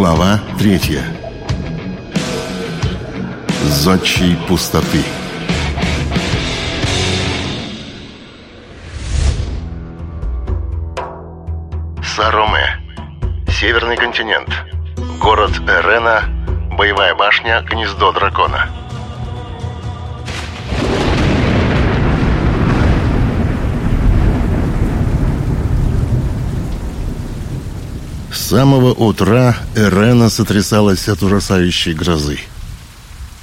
Глава третья. Зодчий пустоты. Сароме. Северный континент. Город Эрена. Боевая башня Гнездо дракона. Самого утра Эрена сотрясалась от ужасающей грозы.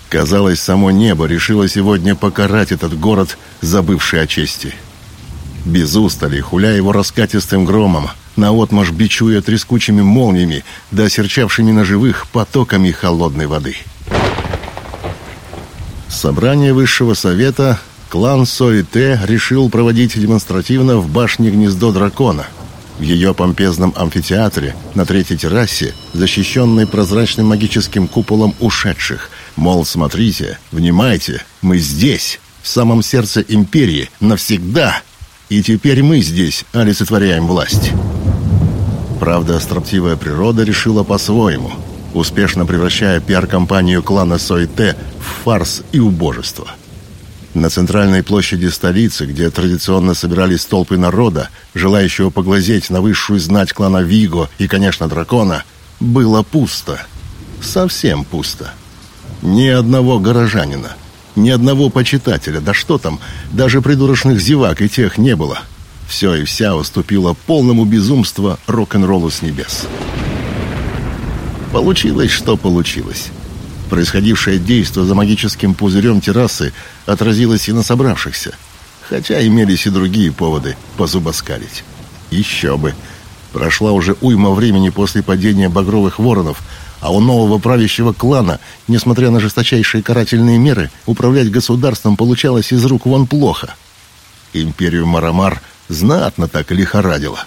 Казалось, само небо решило сегодня покарать этот город, забывший о чести. Без устали, хуля его раскатистым громом, наотмашь бичуя трескучими молниями, да осерчавшими на живых потоками холодной воды. Собрание высшего совета клан Соите решил проводить демонстративно в башне Гнездо Дракона – в ее помпезном амфитеатре, на третьей террасе, защищенной прозрачным магическим куполом ушедших. Мол, смотрите, внимайте, мы здесь, в самом сердце империи, навсегда. И теперь мы здесь олицетворяем власть. Правда, строптивая природа решила по-своему, успешно превращая пиар-компанию клана Сойте в фарс и убожество – на центральной площади столицы, где традиционно собирались толпы народа, желающего поглазеть на высшую знать клана Виго и, конечно, дракона, было пусто. Совсем пусто. Ни одного горожанина, ни одного почитателя, да что там, даже придурочных зевак и тех не было. Все и вся уступило полному безумству рок-н-роллу с небес. Получилось, что получилось. Происходившее действо за магическим пузырем террасы отразилось и на собравшихся, хотя имелись и другие поводы позубоскалить. Еще бы! Прошла уже уйма времени после падения багровых воронов, а у нового правящего клана, несмотря на жесточайшие карательные меры, управлять государством получалось из рук вон плохо. Империю Марамар знатно так лихорадило.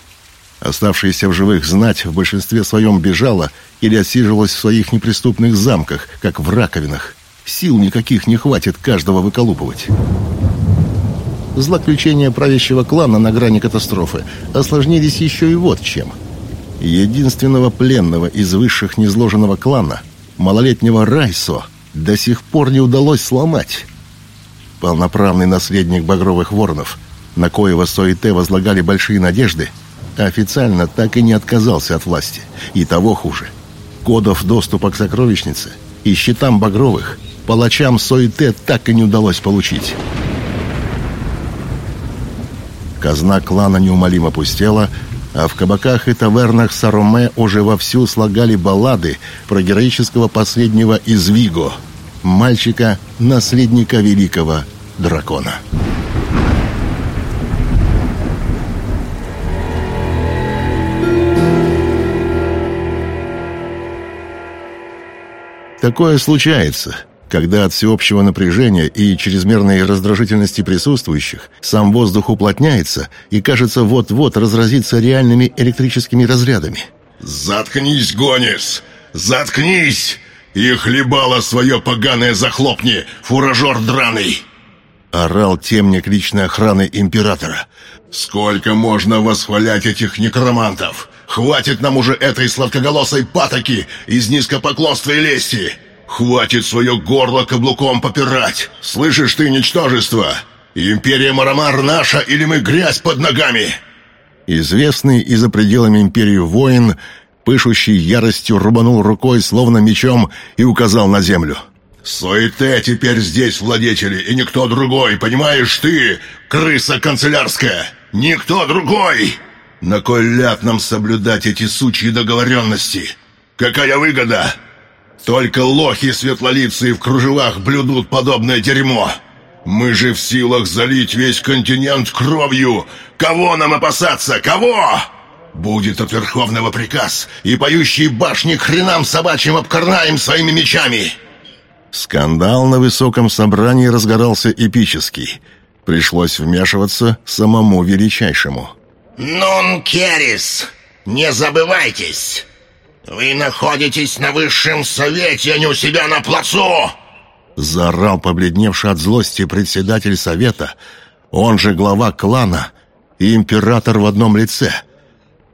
Оставшаяся в живых знать в большинстве своем бежала или отсиживалась в своих неприступных замках, как в раковинах. Сил никаких не хватит каждого выколупывать. Злоключения правящего клана на грани катастрофы осложнились еще и вот чем. Единственного пленного из высших незложенного клана, малолетнего Райсо, до сих пор не удалось сломать. Полноправный наследник Багровых Воронов, на коего Соите возлагали большие надежды, официально так и не отказался от власти. И того хуже. Кодов доступа к сокровищнице и счетам Багровых палачам Соите так и не удалось получить. Казна клана неумолимо пустела, а в кабаках и тавернах Сароме уже вовсю слагали баллады про героического последнего из Виго, мальчика, наследника великого дракона. Такое случается, когда от всеобщего напряжения и чрезмерной раздражительности присутствующих сам воздух уплотняется и, кажется, вот-вот разразится реальными электрическими разрядами. «Заткнись, Гонис! Заткнись! И хлебало свое поганое захлопни, фуражер драный!» Орал темник личной охраны императора. «Сколько можно восхвалять этих некромантов? Хватит нам уже этой сладкоголосой патоки из низкопоклонства и лести! Хватит свое горло каблуком попирать! Слышишь ты, ничтожество? Империя Марамар наша или мы грязь под ногами?» Известный и за пределами империи воин, пышущий яростью, рубанул рукой, словно мечом, и указал на землю. «Суете теперь здесь владетели, и никто другой, понимаешь ты, крыса канцелярская! Никто другой!» На кой ляд нам соблюдать эти сучьи договоренности? Какая выгода? Только лохи светлолицые в кружевах блюдут подобное дерьмо. Мы же в силах залить весь континент кровью. Кого нам опасаться? Кого? Будет от Верховного приказ, и поющие башни хренам собачьим обкорнаем своими мечами. Скандал на высоком собрании разгорался эпический. Пришлось вмешиваться самому величайшему. «Нун Керис, не забывайтесь! Вы находитесь на высшем совете, а не у себя на плацу!» Заорал побледневший от злости председатель совета, он же глава клана и император в одном лице.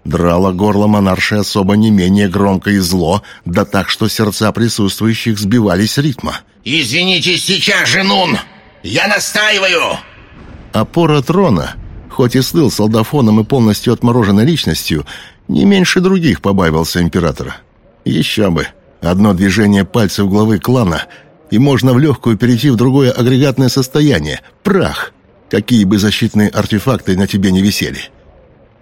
Драло горло монарши особо не менее громко и зло, да так, что сердца присутствующих сбивались ритма. «Извините сейчас же, Нун! Я настаиваю!» Опора трона, хоть и слыл солдафоном и полностью отмороженной личностью, не меньше других побавился императора. Еще бы, одно движение пальцев главы клана, и можно в легкую перейти в другое агрегатное состояние — прах, какие бы защитные артефакты на тебе не висели.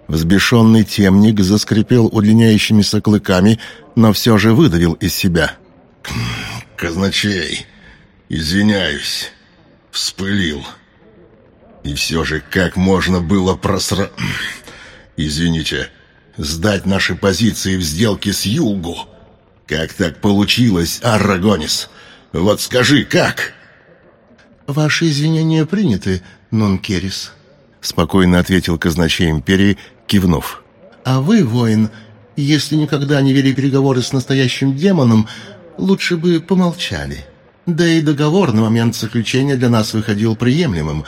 Взбешенный темник заскрипел удлиняющимися клыками, но все же выдавил из себя. «Казначей, извиняюсь, вспылил. И все же, как можно было просра... Извините, сдать наши позиции в сделке с Юлгу? Как так получилось, Аррагонис? Вот скажи, как?» «Ваши извинения приняты, Нункерис», — спокойно ответил казначей империи, кивнув. «А вы, воин, если никогда не вели переговоры с настоящим демоном, лучше бы помолчали. Да и договор на момент заключения для нас выходил приемлемым.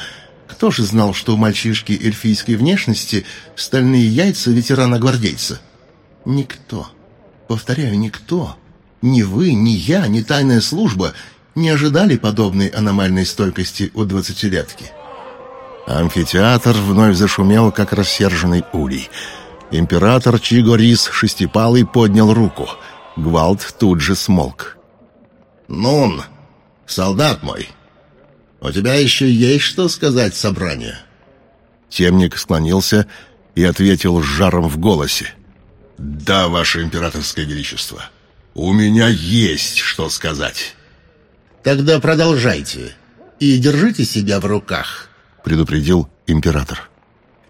Кто же знал, что у мальчишки эльфийской внешности стальные яйца ветерана-гвардейца? Никто. Повторяю, никто. Ни вы, ни я, ни тайная служба не ожидали подобной аномальной стойкости у двадцатилетки. Амфитеатр вновь зашумел, как рассерженный улей. Император Чигорис Шестипалый поднял руку. Гвалт тут же смолк. «Нун, солдат мой, у тебя еще есть что сказать собранию?» Темник склонился и ответил с жаром в голосе. «Да, ваше императорское величество, у меня есть что сказать». «Тогда продолжайте и держите себя в руках» предупредил император.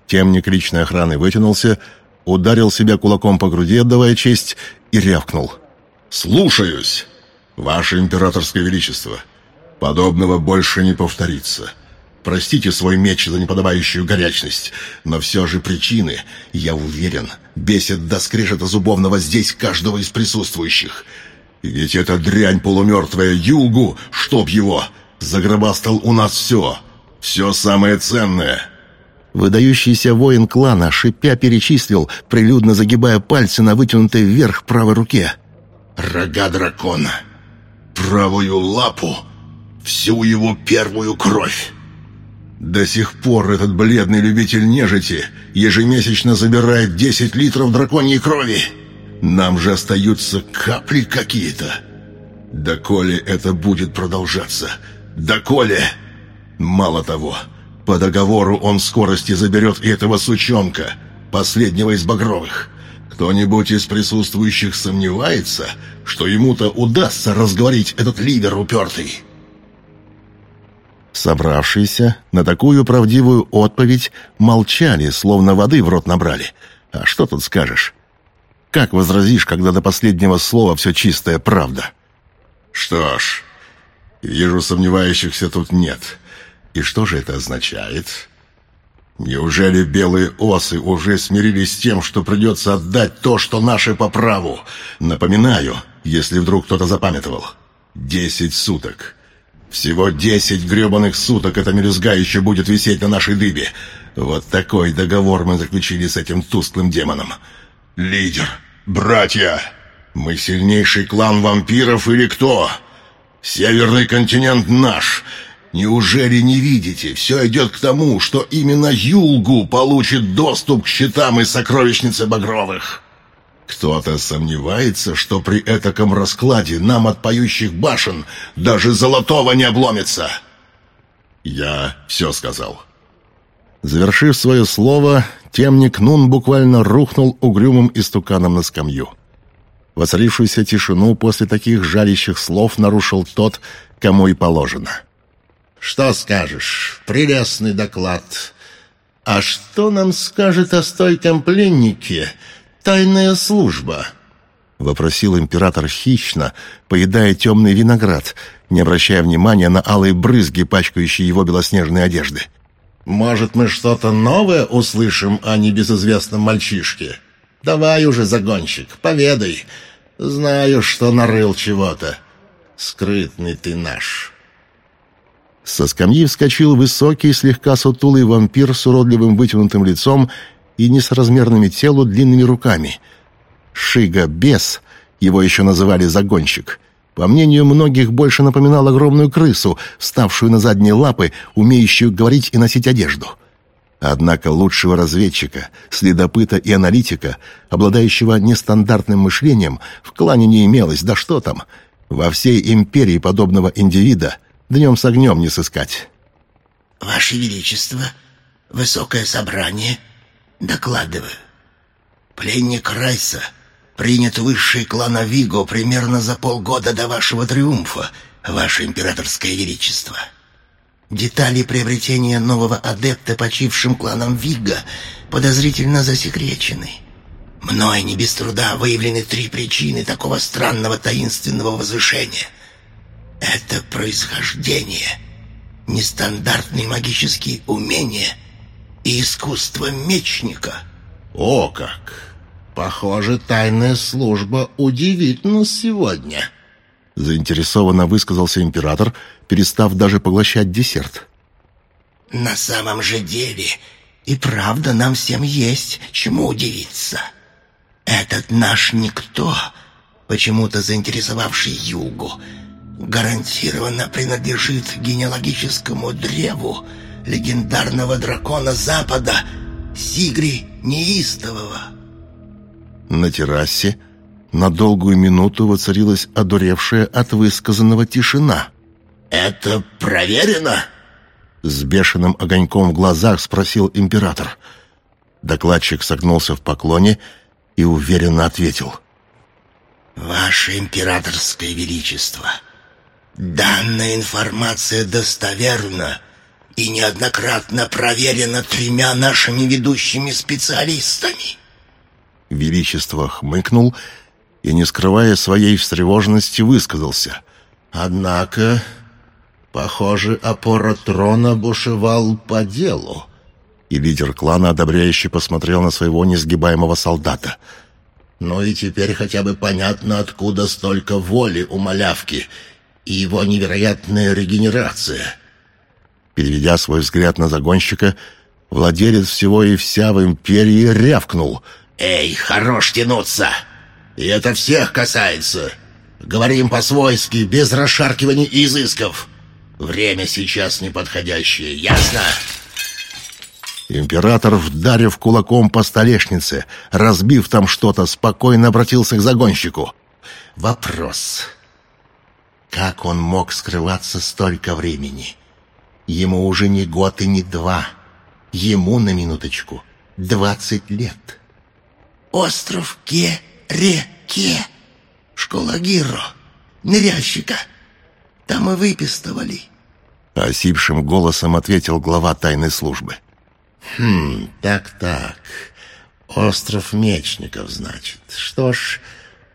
Темник личной охраны вытянулся, ударил себя кулаком по груди, отдавая честь, и рявкнул. «Слушаюсь, ваше императорское величество. Подобного больше не повторится. Простите свой меч за неподобающую горячность, но все же причины, я уверен, бесит до скрежета зубовного здесь каждого из присутствующих. Ведь эта дрянь полумертвая Юлгу, чтоб его, загробастал у нас все, все самое ценное». Выдающийся воин клана, шипя, перечислил, прилюдно загибая пальцы на вытянутой вверх правой руке. «Рога дракона, правую лапу, всю его первую кровь». До сих пор этот бледный любитель нежити ежемесячно забирает 10 литров драконьей крови. Нам же остаются капли какие-то. Доколе это будет продолжаться? Доколе... Мало того, по договору он в скорости заберет и этого сучонка, последнего из багровых. Кто-нибудь из присутствующих сомневается, что ему-то удастся разговорить этот лидер упертый?» Собравшиеся на такую правдивую отповедь молчали, словно воды в рот набрали. А что тут скажешь? Как возразишь, когда до последнего слова все чистая правда? «Что ж, вижу, сомневающихся тут нет». И что же это означает? Неужели белые осы уже смирились с тем, что придется отдать то, что наше по праву? Напоминаю, если вдруг кто-то запамятовал. Десять суток. Всего десять гребаных суток эта мелюзга еще будет висеть на нашей дыбе. Вот такой договор мы заключили с этим тусклым демоном. Лидер, братья, мы сильнейший клан вампиров или кто? Северный континент наш — Неужели не видите? Все идет к тому, что именно Юлгу получит доступ к щитам и сокровищнице Багровых. Кто-то сомневается, что при этаком раскладе нам от поющих башен даже золотого не обломится. Я все сказал. Завершив свое слово, темник Нун буквально рухнул угрюмым истуканом на скамью. Воцарившуюся тишину после таких жалящих слов нарушил тот, кому и положено — что скажешь? Прелестный доклад. А что нам скажет о стойком пленнике тайная служба?» — вопросил император хищно, поедая темный виноград, не обращая внимания на алые брызги, пачкающие его белоснежные одежды. «Может, мы что-то новое услышим о небезызвестном мальчишке? Давай уже, загонщик, поведай. Знаю, что нарыл чего-то. Скрытный ты наш». Со скамьи вскочил высокий, слегка сутулый вампир с уродливым вытянутым лицом и несоразмерными телу длинными руками. Шига-бес, его еще называли «загонщик», по мнению многих, больше напоминал огромную крысу, вставшую на задние лапы, умеющую говорить и носить одежду. Однако лучшего разведчика, следопыта и аналитика, обладающего нестандартным мышлением, в клане не имелось, да что там. Во всей империи подобного индивида днем с огнем не сыскать. «Ваше Величество, высокое собрание, докладываю. Пленник Райса принят высший клана Виго примерно за полгода до вашего триумфа, Ваше Императорское Величество». Детали приобретения нового адепта почившим кланом Вига подозрительно засекречены. Мной не без труда выявлены три причины такого странного таинственного возвышения. Это происхождение, нестандартные магические умения и искусство мечника. О как! Похоже, тайная служба удивит нас сегодня. Заинтересованно высказался император, перестав даже поглощать десерт. На самом же деле и правда нам всем есть чему удивиться. Этот наш никто, почему-то заинтересовавший Югу, гарантированно принадлежит генеалогическому древу легендарного дракона Запада Сигри Неистового. На террасе на долгую минуту воцарилась одуревшая от высказанного тишина. «Это проверено?» С бешеным огоньком в глазах спросил император. Докладчик согнулся в поклоне и уверенно ответил. «Ваше императорское величество, данная информация достоверна и неоднократно проверена тремя нашими ведущими специалистами». Величество хмыкнул и, не скрывая своей встревоженности, высказался. «Однако, похоже, опора трона бушевал по делу». И лидер клана одобряюще посмотрел на своего несгибаемого солдата. «Ну и теперь хотя бы понятно, откуда столько воли у малявки и его невероятная регенерация». Переведя свой взгляд на загонщика, владелец всего и вся в империи рявкнул. «Эй, хорош тянуться! И это всех касается. Говорим по-свойски, без расшаркиваний и изысков. Время сейчас неподходящее, ясно?» Император, вдарив кулаком по столешнице, разбив там что-то, спокойно обратился к загонщику. «Вопрос. Как он мог скрываться столько времени? Ему уже не год и не два. Ему, на минуточку, двадцать лет». «Остров Ке-Ре-Ке. Школа Гиро. Ныряльщика. Там и выпистывали». Осипшим голосом ответил глава тайной службы. «Хм, так-так. Остров Мечников, значит. Что ж,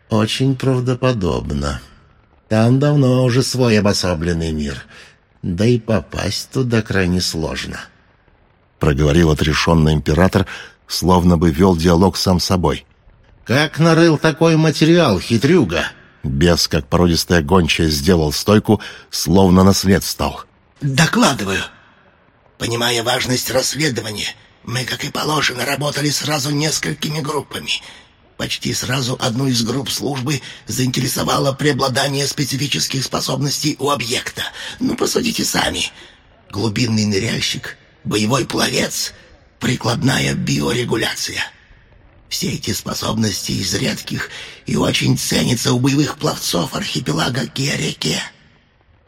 очень правдоподобно. Там давно уже свой обособленный мир. Да и попасть туда крайне сложно». Проговорил отрешенный император, словно бы вел диалог сам с собой. «Как нарыл такой материал, хитрюга?» Бес, как породистая гончая, сделал стойку, словно на след стал. «Докладываю. Понимая важность расследования, мы, как и положено, работали сразу несколькими группами. Почти сразу одну из групп службы заинтересовало преобладание специфических способностей у объекта. Ну, посудите сами. Глубинный ныряльщик, боевой пловец, прикладная биорегуляция. Все эти способности из редких и очень ценятся у боевых пловцов архипелага Киареке.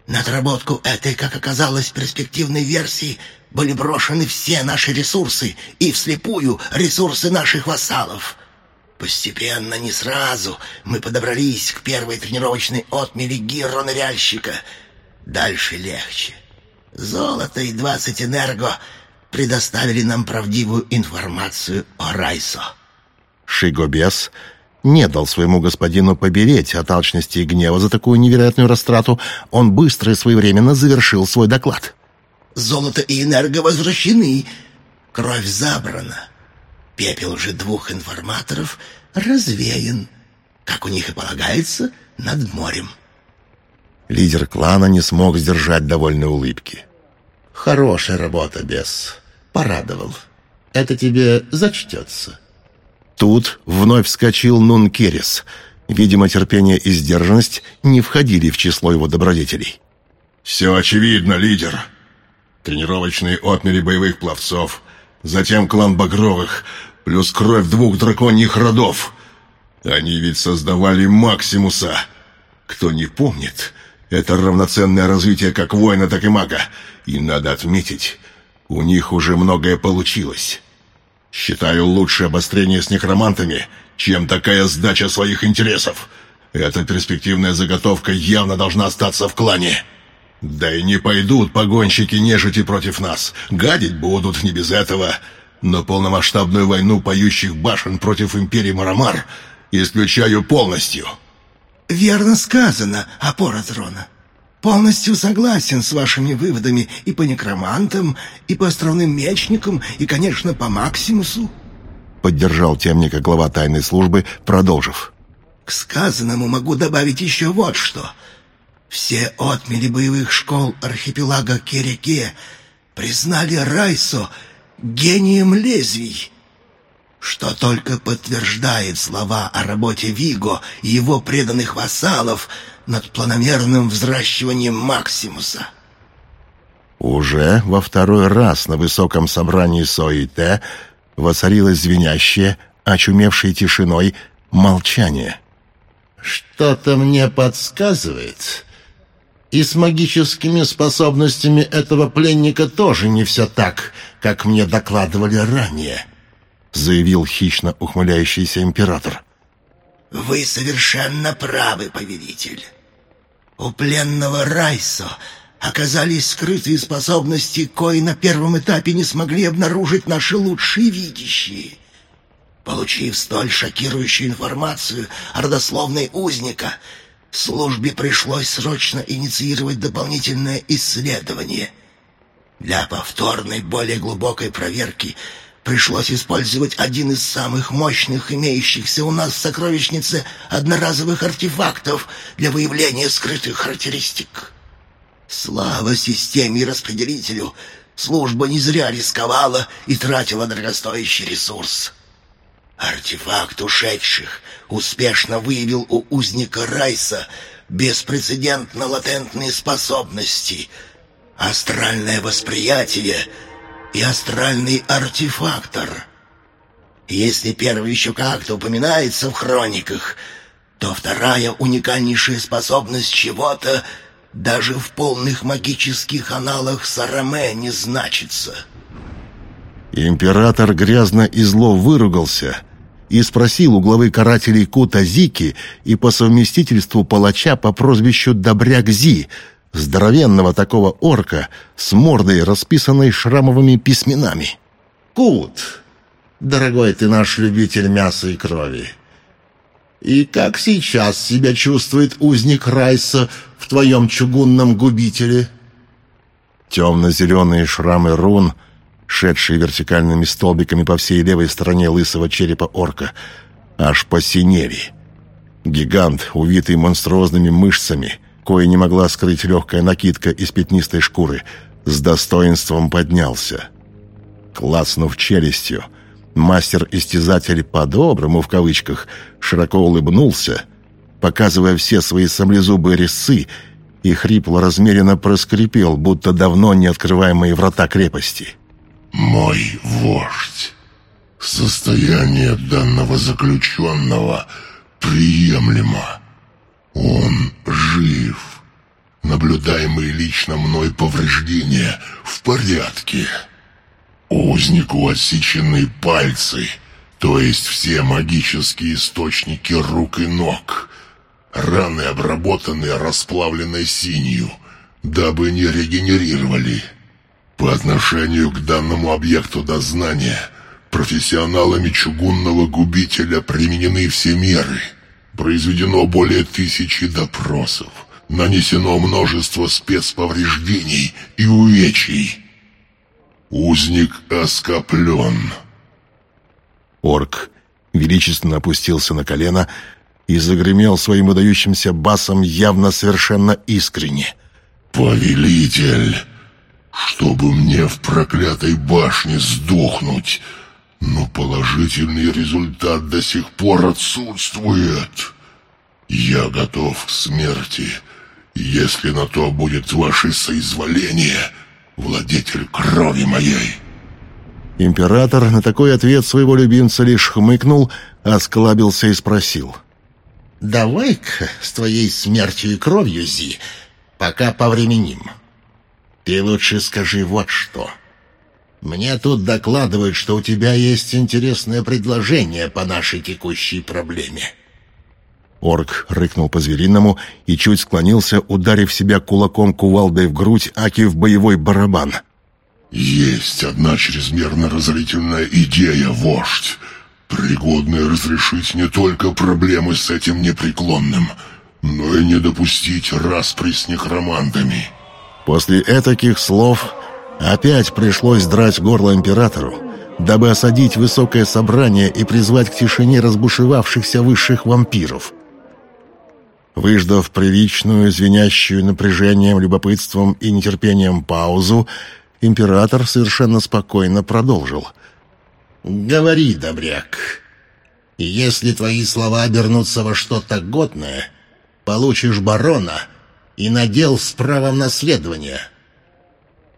На отработку этой, как оказалось, перспективной версии были брошены все наши ресурсы и вслепую ресурсы наших вассалов. Постепенно, не сразу, мы подобрались к первой тренировочной отмели гирро-ныряльщика. Дальше легче. Золото и двадцать энерго предоставили нам правдивую информацию о Райсо. Шигобес не дал своему господину побереть от алчности и гнева за такую невероятную растрату. Он быстро и своевременно завершил свой доклад. Золото и энерго возвращены. Кровь забрана. Пепел уже двух информаторов развеян, как у них и полагается, над морем. Лидер клана не смог сдержать довольной улыбки. «Хорошая работа, бес. Порадовал. это тебе зачтется». Тут вновь вскочил Нункерис. Видимо, терпение и сдержанность не входили в число его добродетелей. «Все очевидно, лидер. Тренировочные отмели боевых пловцов, затем клан Багровых, плюс кровь двух драконьих родов. Они ведь создавали Максимуса. Кто не помнит, это равноценное развитие как воина, так и мага. И надо отметить, у них уже многое получилось. Считаю лучше обострение с некромантами, чем такая сдача своих интересов. Эта перспективная заготовка явно должна остаться в клане. Да и не пойдут погонщики нежити против нас. Гадить будут не без этого. Но полномасштабную войну поющих башен против империи Марамар исключаю полностью. «Верно сказано, опора трона. Полностью согласен с вашими выводами и по некромантам, и по островным мечникам, и, конечно, по Максимусу. Поддержал темника глава тайной службы, продолжив. К сказанному могу добавить еще вот что. Все отмели боевых школ архипелага Кереке признали Райсо гением лезвий что только подтверждает слова о работе Виго и его преданных вассалов над планомерным взращиванием Максимуса. Уже во второй раз на высоком собрании Соите воцарилось звенящее, очумевшей тишиной, молчание. «Что-то мне подсказывает...» И с магическими способностями этого пленника тоже не все так, как мне докладывали ранее заявил хищно ухмыляющийся император. «Вы совершенно правы, повелитель. У пленного Райсо оказались скрытые способности, кои на первом этапе не смогли обнаружить наши лучшие видящие. Получив столь шокирующую информацию о родословной узника, службе пришлось срочно инициировать дополнительное исследование. Для повторной, более глубокой проверки – Пришлось использовать один из самых мощных имеющихся у нас в сокровищнице одноразовых артефактов для выявления скрытых характеристик. Слава системе и распределителю, служба не зря рисковала и тратила дорогостоящий ресурс. Артефакт ушедших успешно выявил у узника Райса беспрецедентно латентные способности, астральное восприятие — и астральный артефактор. Если первый еще как-то упоминается в хрониках, то вторая уникальнейшая способность чего-то даже в полных магических аналах Сараме не значится. Император грязно и зло выругался и спросил у главы карателей Кута Зики и по совместительству палача по прозвищу Добряк Зи — здоровенного такого орка с мордой, расписанной шрамовыми письменами. «Кут, дорогой ты наш любитель мяса и крови, и как сейчас себя чувствует узник Райса в твоем чугунном губителе?» Темно-зеленые шрамы рун, шедшие вертикальными столбиками по всей левой стороне лысого черепа орка, аж посинели. Гигант, увитый монструозными мышцами, кое не могла скрыть легкая накидка из пятнистой шкуры, с достоинством поднялся. Клацнув челюстью, мастер-истязатель по-доброму, в кавычках, широко улыбнулся, показывая все свои саблезубые резцы, и хрипло-размеренно проскрипел, будто давно не открываемые врата крепости. «Мой вождь, состояние данного заключенного приемлемо. Он жив. Наблюдаемые лично мной повреждения в порядке. Узнику отсечены пальцы, то есть все магические источники рук и ног. Раны обработаны расплавленной синью, дабы не регенерировали. По отношению к данному объекту дознания профессионалами чугунного губителя применены все меры – Произведено более тысячи допросов. Нанесено множество спецповреждений и увечий. Узник оскоплен. Орк величественно опустился на колено и загремел своим выдающимся басом явно совершенно искренне. «Повелитель, чтобы мне в проклятой башне сдохнуть, Но положительный результат до сих пор отсутствует. Я готов к смерти, если на то будет ваше соизволение, владетель крови моей». Император на такой ответ своего любимца лишь хмыкнул, осклабился и спросил. «Давай-ка с твоей смертью и кровью, Зи, пока повременим. Ты лучше скажи вот что. Мне тут докладывают, что у тебя есть интересное предложение по нашей текущей проблеме». Орк рыкнул по-звериному и чуть склонился, ударив себя кулаком кувалдой в грудь, аки в боевой барабан — есть одна чрезмерно разорительная идея, вождь, пригодная разрешить не только проблемы с этим непреклонным, но и не допустить распри с некромантами. После этаких слов опять пришлось драть горло императору, дабы осадить высокое собрание и призвать к тишине разбушевавшихся высших вампиров. Выждав приличную, звенящую напряжением, любопытством и нетерпением паузу, Император совершенно спокойно продолжил. «Говори, добряк. Если твои слова обернутся во что-то годное, получишь барона и надел с правом наследования».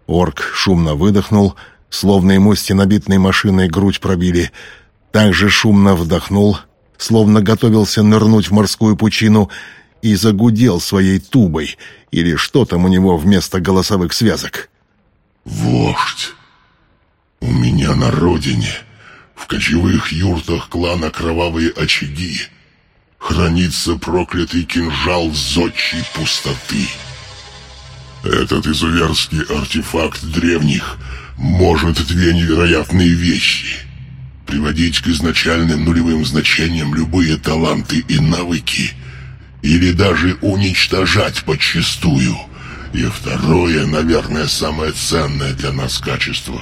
Орк шумно выдохнул, словно ему стенобитной машиной грудь пробили. Также шумно вдохнул, словно готовился нырнуть в морскую пучину, и загудел своей тубой, или что там у него вместо голосовых связок. «Вождь, у меня на родине, в кочевых юртах клана Кровавые Очаги, хранится проклятый кинжал зодчей пустоты. Этот изуверский артефакт древних может две невероятные вещи — приводить к изначальным нулевым значениям любые таланты и навыки или даже уничтожать подчистую — и второе, наверное, самое ценное для нас качество.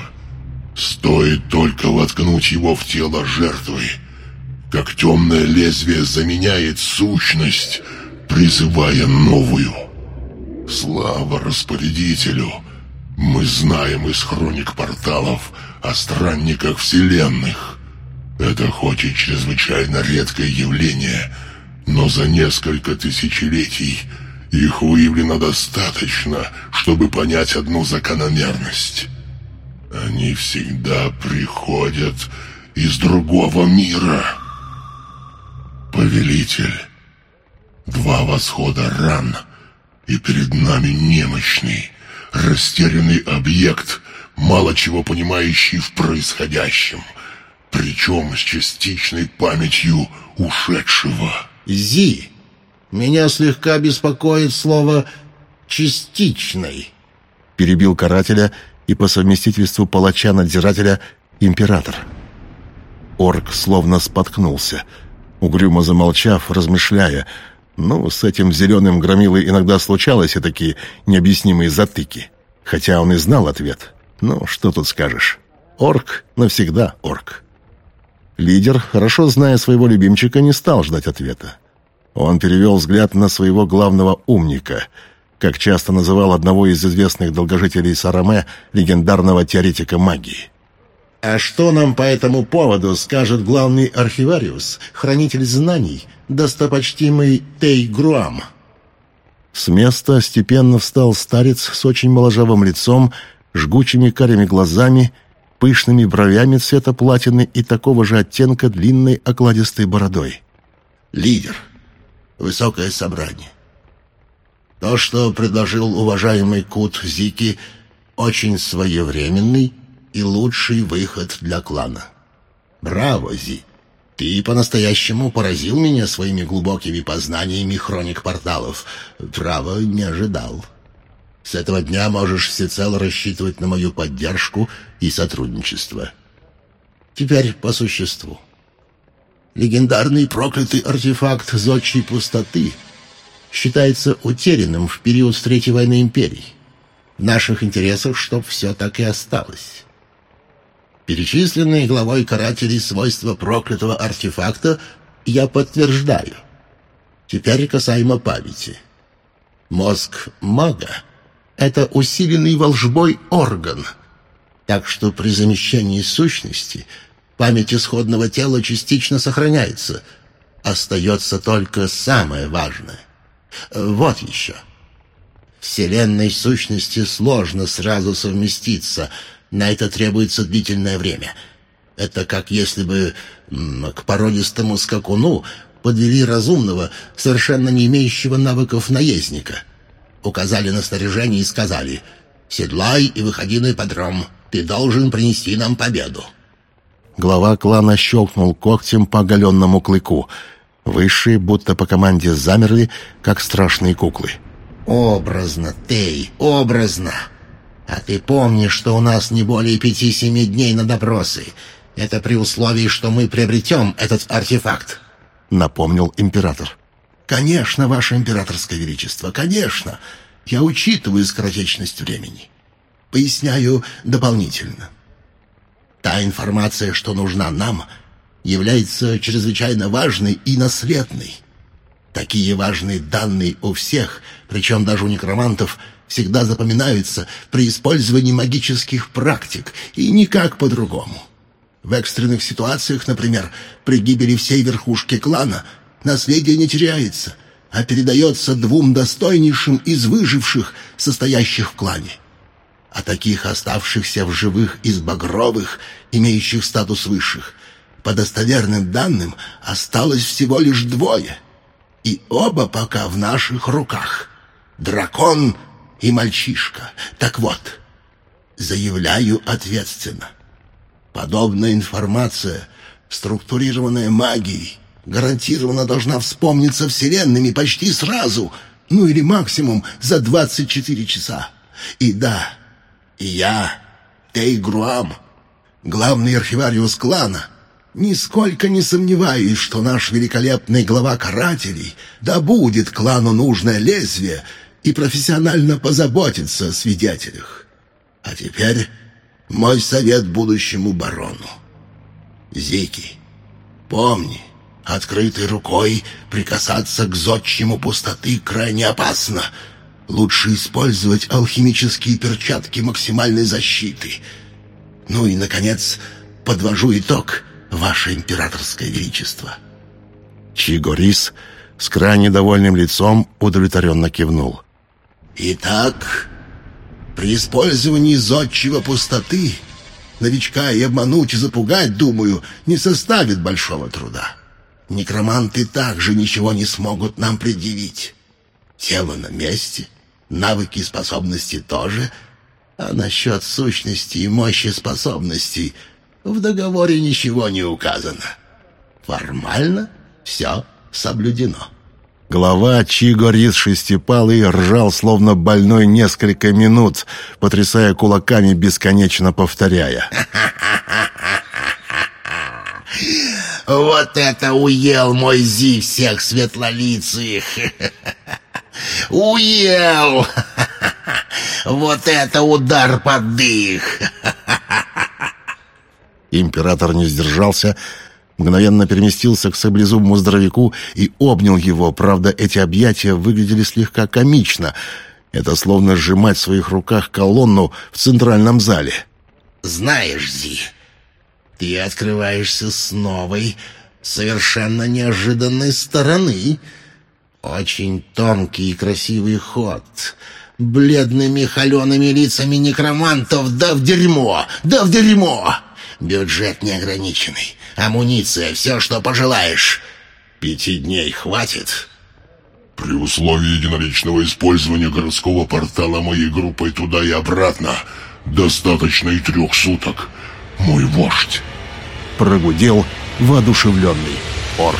Стоит только воткнуть его в тело жертвы, как темное лезвие заменяет сущность, призывая новую. Слава распорядителю! Мы знаем из хроник порталов о странниках вселенных. Это хоть и чрезвычайно редкое явление, но за несколько тысячелетий – их выявлено достаточно, чтобы понять одну закономерность. Они всегда приходят из другого мира. Повелитель, два восхода ран, и перед нами немощный, растерянный объект, мало чего понимающий в происходящем, причем с частичной памятью ушедшего. «Зи!» Меня слегка беспокоит слово «частичный», — перебил карателя и по совместительству палача-надзирателя император. Орк словно споткнулся, угрюмо замолчав, размышляя. Ну, с этим зеленым громилой иногда случалось и такие необъяснимые затыки. Хотя он и знал ответ. Ну, что тут скажешь. Орк навсегда орк. Лидер, хорошо зная своего любимчика, не стал ждать ответа. Он перевел взгляд на своего главного умника, как часто называл одного из известных долгожителей Сараме, легендарного теоретика магии. «А что нам по этому поводу скажет главный архивариус, хранитель знаний, достопочтимый Тей Груам?» С места степенно встал старец с очень моложавым лицом, жгучими карими глазами, пышными бровями цвета платины и такого же оттенка длинной окладистой бородой. «Лидер, высокое собрание. То, что предложил уважаемый Кут Зики, очень своевременный и лучший выход для клана. Браво, Зи! Ты по-настоящему поразил меня своими глубокими познаниями хроник порталов. Право, не ожидал. С этого дня можешь всецело рассчитывать на мою поддержку и сотрудничество. Теперь по существу. Легендарный проклятый артефакт зодчей пустоты считается утерянным в период с Третьей войны империи. В наших интересах, чтоб все так и осталось. Перечисленные главой карателей свойства проклятого артефакта я подтверждаю. Теперь касаемо памяти. Мозг мага — это усиленный волжбой орган, так что при замещении сущности — Память исходного тела частично сохраняется. Остается только самое важное. Вот еще. Вселенной сущности сложно сразу совместиться. На это требуется длительное время. Это как если бы к породистому скакуну подвели разумного, совершенно не имеющего навыков наездника. Указали на снаряжение и сказали «Седлай и выходи на ипподром. Ты должен принести нам победу». Глава клана щелкнул когтем по оголенному клыку. Высшие, будто по команде, замерли, как страшные куклы. «Образно, Тей, образно. А ты помнишь, что у нас не более пяти-семи дней на допросы. Это при условии, что мы приобретем этот артефакт», — напомнил император. «Конечно, ваше императорское величество, конечно. Я учитываю скоротечность времени. Поясняю дополнительно. Та информация, что нужна нам, является чрезвычайно важной и наследной. Такие важные данные у всех, причем даже у некромантов, всегда запоминаются при использовании магических практик, и никак по-другому. В экстренных ситуациях, например, при гибели всей верхушки клана, наследие не теряется, а передается двум достойнейшим из выживших, состоящих в клане а таких оставшихся в живых из багровых, имеющих статус высших, по достоверным данным осталось всего лишь двое. И оба пока в наших руках. Дракон и мальчишка. Так вот, заявляю ответственно. Подобная информация, структурированная магией, гарантированно должна вспомниться вселенными почти сразу, ну или максимум за 24 часа. И да, и я, Тей Груам, главный архивариус клана, нисколько не сомневаюсь, что наш великолепный глава карателей добудет клану нужное лезвие и профессионально позаботится о свидетелях. А теперь мой совет будущему барону. Зики, помни, открытой рукой прикасаться к зодчему пустоты крайне опасно — Лучше использовать алхимические перчатки максимальной защиты. Ну и, наконец, подвожу итог, Ваше Императорское Величество». Чигорис с крайне довольным лицом удовлетворенно кивнул. «Итак, при использовании зодчего пустоты новичка и обмануть, и запугать, думаю, не составит большого труда. Некроманты также ничего не смогут нам предъявить. Тело на месте, навыки и способности тоже, а насчет сущности и мощи способностей в договоре ничего не указано. Формально все соблюдено. Глава Чигорис Шестипалый ржал, словно больной несколько минут, потрясая кулаками, бесконечно повторяя. «Вот это уел мой Зи всех светлолицых! Уел! Вот это удар под дых! Император не сдержался, мгновенно переместился к саблезубому здоровяку и обнял его. Правда, эти объятия выглядели слегка комично. Это словно сжимать в своих руках колонну в центральном зале. «Знаешь, Зи, ты открываешься с новой, совершенно неожиданной стороны», очень тонкий и красивый ход. Бледными холеными лицами некромантов, да в дерьмо, да в дерьмо. Бюджет неограниченный. Амуниция, все, что пожелаешь. Пяти дней хватит? При условии единоличного использования городского портала моей группой туда и обратно достаточно и трех суток. Мой вождь. Прогудел воодушевленный орк.